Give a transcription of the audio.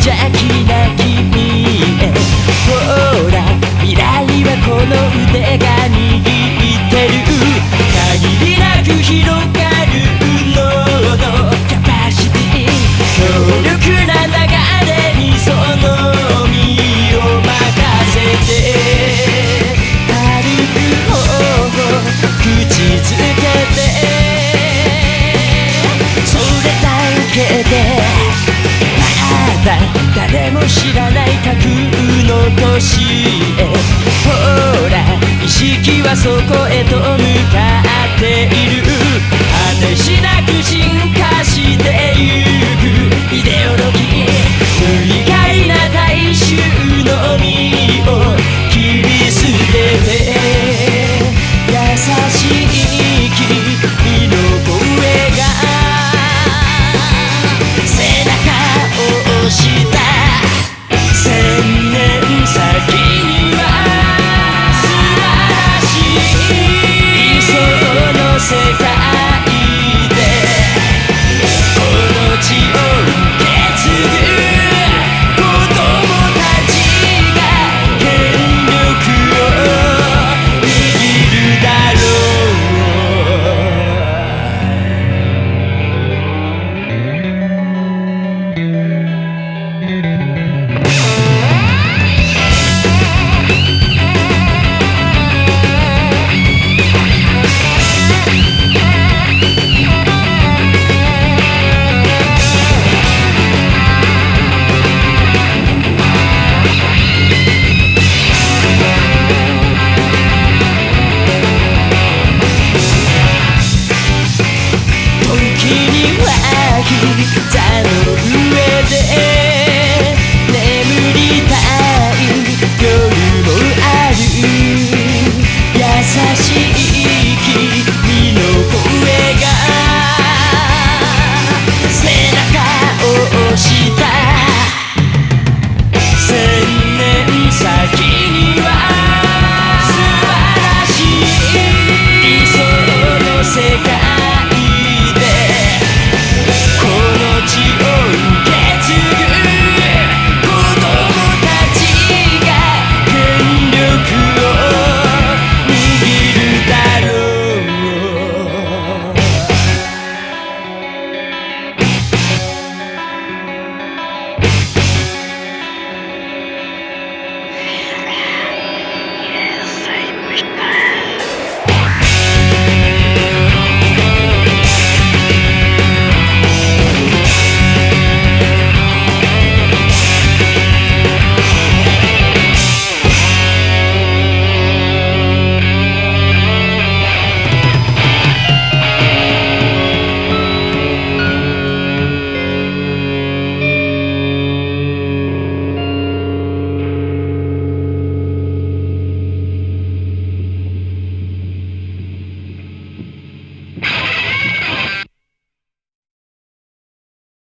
이제 た誰も知らない架空の都市へ。ほら意識はそこへと向かっている。君